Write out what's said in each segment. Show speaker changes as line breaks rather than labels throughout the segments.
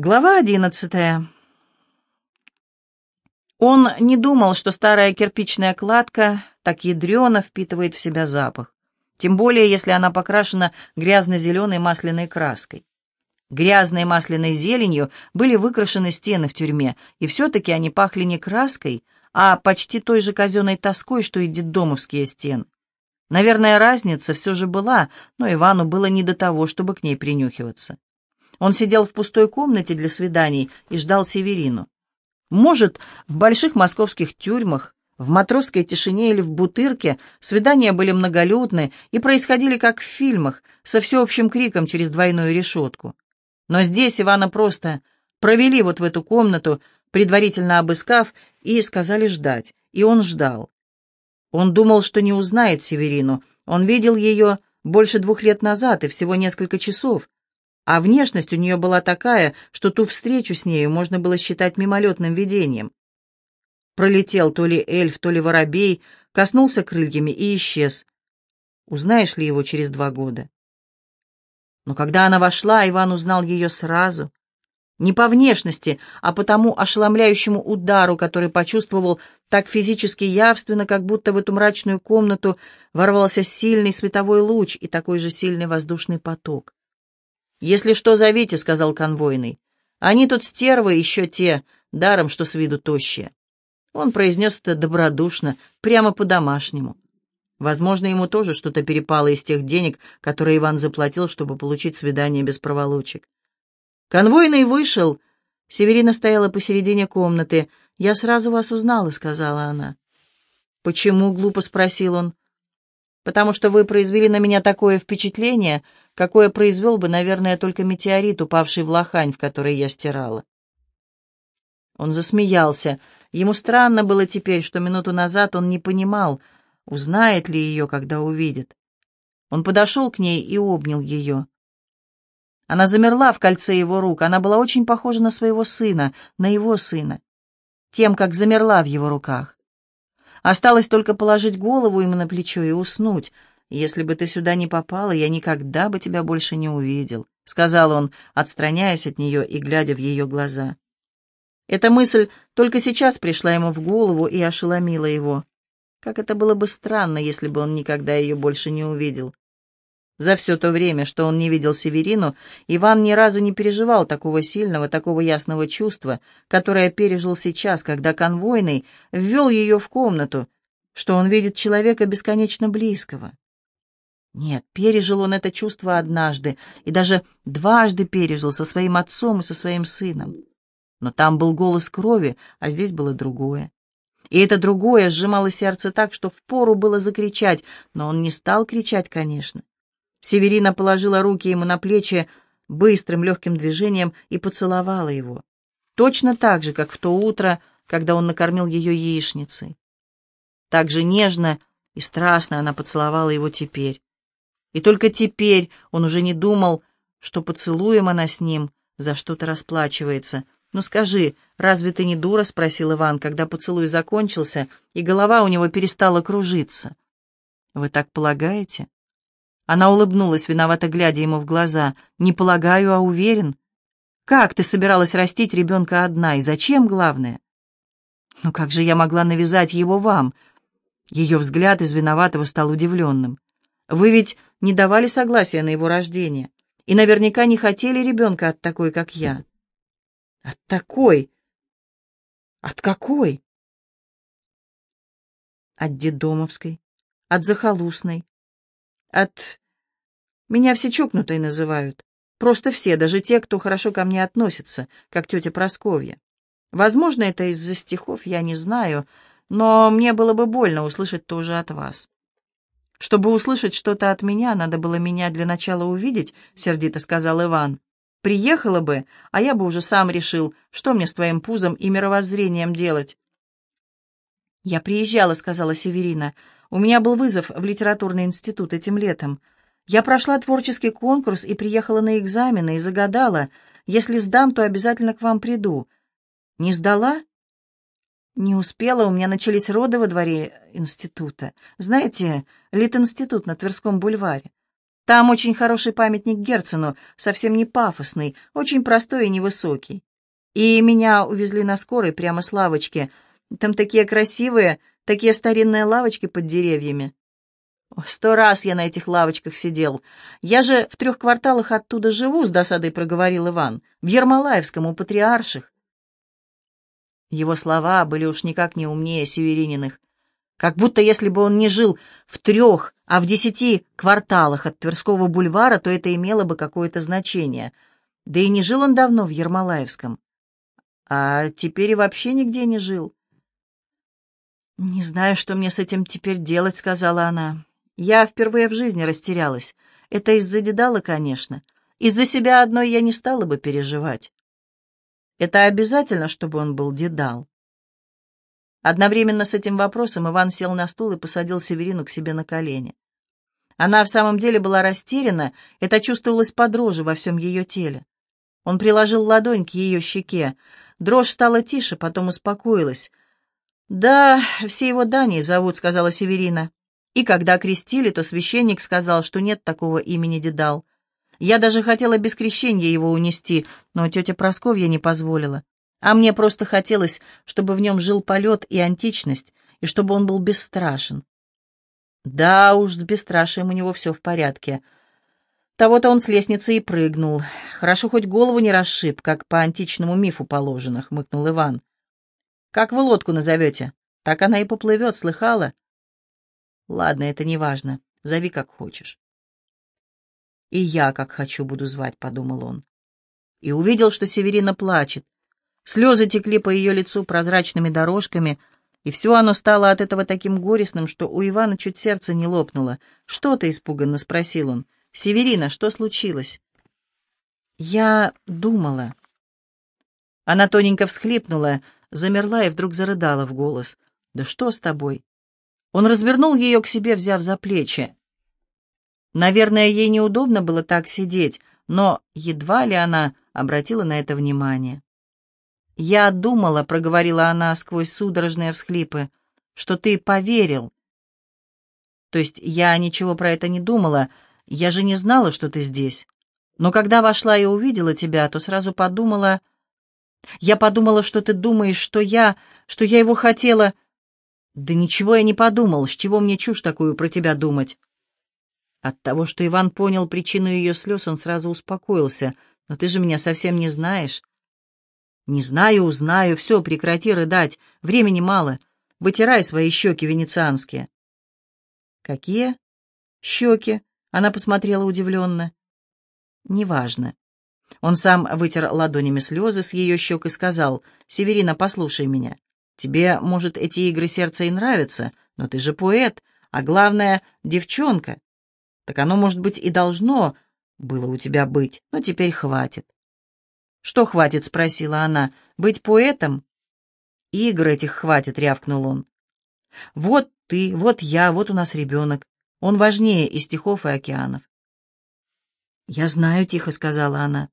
Глава одиннадцатая. Он не думал, что старая кирпичная кладка так ядрено впитывает в себя запах, тем более если она покрашена грязно-зеленой масляной краской. Грязной масляной зеленью были выкрашены стены в тюрьме, и все-таки они пахли не краской, а почти той же казенной тоской, что и детдомовские стены. Наверное, разница все же была, но Ивану было не до того, чтобы к ней принюхиваться. Он сидел в пустой комнате для свиданий и ждал Северину. Может, в больших московских тюрьмах, в матросской тишине или в бутырке свидания были многолюдны и происходили как в фильмах, со всеобщим криком через двойную решетку. Но здесь Ивана просто провели вот в эту комнату, предварительно обыскав, и сказали ждать, и он ждал. Он думал, что не узнает Северину, он видел ее больше двух лет назад и всего несколько часов, а внешность у нее была такая, что ту встречу с нею можно было считать мимолетным видением. Пролетел то ли эльф, то ли воробей, коснулся крыльями и исчез. Узнаешь ли его через два года? Но когда она вошла, Иван узнал ее сразу. Не по внешности, а по тому ошеломляющему удару, который почувствовал так физически явственно, как будто в эту мрачную комнату ворвался сильный световой луч и такой же сильный воздушный поток. «Если что, зовите», — сказал конвойный. «Они тут стервы еще те, даром, что с виду тощие». Он произнес это добродушно, прямо по-домашнему. Возможно, ему тоже что-то перепало из тех денег, которые Иван заплатил, чтобы получить свидание без проволочек. Конвойный вышел. Северина стояла посередине комнаты. «Я сразу вас узнала», — сказала она. «Почему?» — глупо спросил он. «Потому что вы произвели на меня такое впечатление, какое произвел бы, наверное, только метеорит, упавший в лохань, в которой я стирала. Он засмеялся. Ему странно было теперь, что минуту назад он не понимал, узнает ли ее, когда увидит. Он подошел к ней и обнял ее. Она замерла в кольце его рук. Она была очень похожа на своего сына, на его сына, тем, как замерла в его руках. Осталось только положить голову ему на плечо и уснуть — «Если бы ты сюда не попала, я никогда бы тебя больше не увидел», — сказал он, отстраняясь от нее и глядя в ее глаза. Эта мысль только сейчас пришла ему в голову и ошеломила его. Как это было бы странно, если бы он никогда ее больше не увидел. За все то время, что он не видел Северину, Иван ни разу не переживал такого сильного, такого ясного чувства, которое пережил сейчас, когда конвойный ввел ее в комнату, что он видит человека бесконечно близкого. Нет, пережил он это чувство однажды, и даже дважды пережил со своим отцом и со своим сыном. Но там был голос крови, а здесь было другое. И это другое сжимало сердце так, что впору было закричать, но он не стал кричать, конечно. Северина положила руки ему на плечи быстрым легким движением и поцеловала его. Точно так же, как в то утро, когда он накормил ее яичницей. Так же нежно и страстно она поцеловала его теперь. И только теперь он уже не думал, что поцелуем она с ним за что-то расплачивается. «Ну скажи, разве ты не дура?» — спросил Иван, когда поцелуй закончился, и голова у него перестала кружиться. «Вы так полагаете?» Она улыбнулась, виновато глядя ему в глаза. «Не полагаю, а уверен. Как ты собиралась растить ребенка одна, и зачем, главное?» «Ну как же я могла навязать его вам?» Ее взгляд из виноватого стал удивленным. Вы ведь не давали согласия на его рождение и наверняка не хотели ребенка от такой, как я. От такой? От какой? От дедомовской, от захолустной, от... Меня все чокнутой называют. Просто все, даже те, кто хорошо ко мне относится, как тетя Просковья. Возможно, это из-за стихов, я не знаю, но мне было бы больно услышать тоже от вас. «Чтобы услышать что-то от меня, надо было меня для начала увидеть», — сердито сказал Иван. «Приехала бы, а я бы уже сам решил, что мне с твоим пузом и мировоззрением делать». «Я приезжала», — сказала Северина. «У меня был вызов в литературный институт этим летом. Я прошла творческий конкурс и приехала на экзамены и загадала. Если сдам, то обязательно к вам приду. Не сдала? Не успела, у меня начались роды во дворе института. Знаете, Литинститут на Тверском бульваре. Там очень хороший памятник Герцену, совсем не пафосный, очень простой и невысокий. И меня увезли на скорой прямо с лавочки. Там такие красивые, такие старинные лавочки под деревьями. Сто раз я на этих лавочках сидел. Я же в трех кварталах оттуда живу, с досадой проговорил Иван. В Ермолаевском, у патриарших. Его слова были уж никак не умнее Северининых. Как будто если бы он не жил в трех, а в десяти кварталах от Тверского бульвара, то это имело бы какое-то значение. Да и не жил он давно в Ермолаевском. А теперь и вообще нигде не жил. «Не знаю, что мне с этим теперь делать», — сказала она. «Я впервые в жизни растерялась. Это из-за Дедала, конечно. Из-за себя одной я не стала бы переживать. Это обязательно, чтобы он был Дедал?» Одновременно с этим вопросом Иван сел на стул и посадил Северину к себе на колени. Она в самом деле была растеряна, это чувствовалось по дрожи во всем ее теле. Он приложил ладонь к ее щеке. Дрожь стала тише, потом успокоилась. «Да, все его Даней зовут», — сказала Северина. И когда крестили, то священник сказал, что нет такого имени Дедал. Я даже хотела без крещения его унести, но тетя Просковья не позволила. А мне просто хотелось, чтобы в нем жил полет и античность, и чтобы он был бесстрашен. Да уж, с бесстрашием у него все в порядке. Того-то он с лестницы и прыгнул. Хорошо хоть голову не расшиб, как по античному мифу положено, хмыкнул Иван. Как вы лодку назовете? Так она и поплывет, слыхала? Ладно, это не важно. Зови как хочешь. И я, как хочу, буду звать, подумал он. И увидел, что Северина плачет. Слезы текли по ее лицу прозрачными дорожками, и все оно стало от этого таким горестным, что у Ивана чуть сердце не лопнуло. «Что ты?» — испуганно спросил он. «Северина, что случилось?» «Я думала». Она тоненько всхлипнула, замерла и вдруг зарыдала в голос. «Да что с тобой?» Он развернул ее к себе, взяв за плечи. Наверное, ей неудобно было так сидеть, но едва ли она обратила на это внимание. «Я думала», — проговорила она сквозь судорожные всхлипы, — «что ты поверил». «То есть я ничего про это не думала, я же не знала, что ты здесь. Но когда вошла и увидела тебя, то сразу подумала... Я подумала, что ты думаешь, что я... что я его хотела...» «Да ничего я не подумал, с чего мне чушь такую про тебя думать?» От того, что Иван понял причину ее слез, он сразу успокоился. «Но ты же меня совсем не знаешь. «Не знаю, узнаю. Все, прекрати рыдать. Времени мало. Вытирай свои щеки венецианские». «Какие?» «Щеки», — она посмотрела удивленно. «Неважно». Он сам вытер ладонями слезы с ее щек и сказал, «Северина, послушай меня. Тебе, может, эти игры сердца и нравятся, но ты же поэт, а главное — девчонка. Так оно, может быть, и должно было у тебя быть, но теперь хватит. «Что хватит?» — спросила она. «Быть поэтом?» «Игр этих хватит», — рявкнул он. «Вот ты, вот я, вот у нас ребенок. Он важнее и стихов, и океанов». «Я знаю», — тихо сказала она.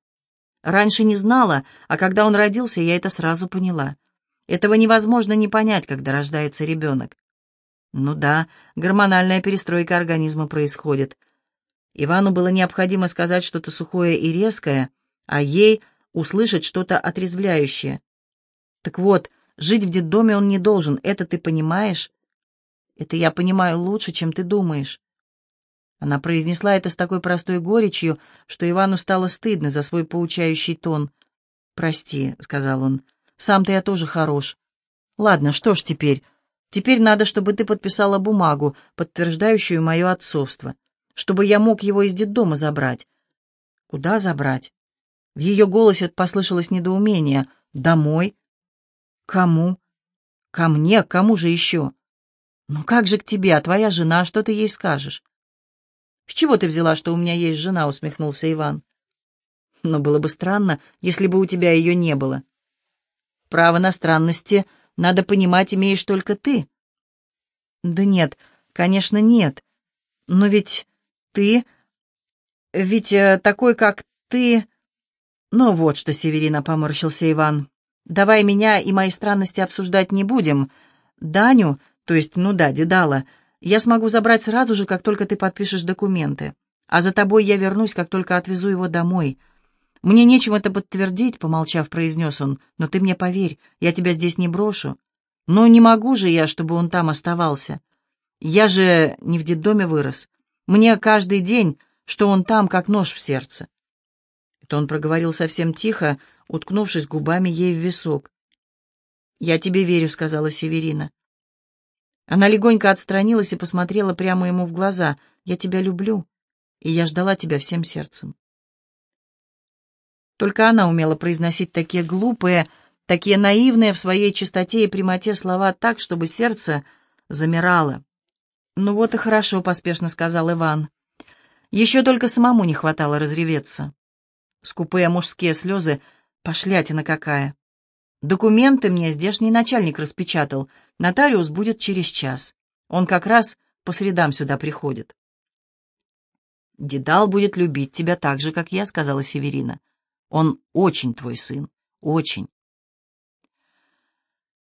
«Раньше не знала, а когда он родился, я это сразу поняла. Этого невозможно не понять, когда рождается ребенок». «Ну да, гормональная перестройка организма происходит». Ивану было необходимо сказать что-то сухое и резкое, а ей — услышать что-то отрезвляющее. Так вот, жить в детдоме он не должен, это ты понимаешь? Это я понимаю лучше, чем ты думаешь. Она произнесла это с такой простой горечью, что Ивану стало стыдно за свой поучающий тон. «Прости», — сказал он, — «сам-то я тоже хорош. Ладно, что ж теперь? Теперь надо, чтобы ты подписала бумагу, подтверждающую мое отцовство, чтобы я мог его из детдома забрать». «Куда забрать?» В ее голосе послышалось недоумение. «Домой? Кому? Ко мне? Кому же еще? Ну как же к тебе, а твоя жена, что ты ей скажешь?» «С чего ты взяла, что у меня есть жена?» — усмехнулся Иван. «Но было бы странно, если бы у тебя ее не было. Право на странности, надо понимать, имеешь только ты». «Да нет, конечно, нет. Но ведь ты... Ведь э, такой, как ты...» «Ну вот что, Северина», — поморщился Иван. «Давай меня и мои странности обсуждать не будем. Даню, то есть, ну да, Дедала, я смогу забрать сразу же, как только ты подпишешь документы. А за тобой я вернусь, как только отвезу его домой. Мне нечем это подтвердить, помолчав, произнес он, но ты мне поверь, я тебя здесь не брошу. Но не могу же я, чтобы он там оставался. Я же не в детдоме вырос. Мне каждый день, что он там, как нож в сердце. Это он проговорил совсем тихо, уткнувшись губами ей в висок. «Я тебе верю», — сказала Северина. Она легонько отстранилась и посмотрела прямо ему в глаза. «Я тебя люблю, и я ждала тебя всем сердцем». Только она умела произносить такие глупые, такие наивные в своей чистоте и прямоте слова так, чтобы сердце замирало. «Ну вот и хорошо», — поспешно сказал Иван. Еще только самому не хватало разреветься. Скупые мужские слезы, пошлятина какая. Документы мне здешний начальник распечатал. Нотариус будет через час. Он как раз по средам сюда приходит. «Дедал будет любить тебя так же, как я», — сказала Северина. «Он очень твой сын, очень.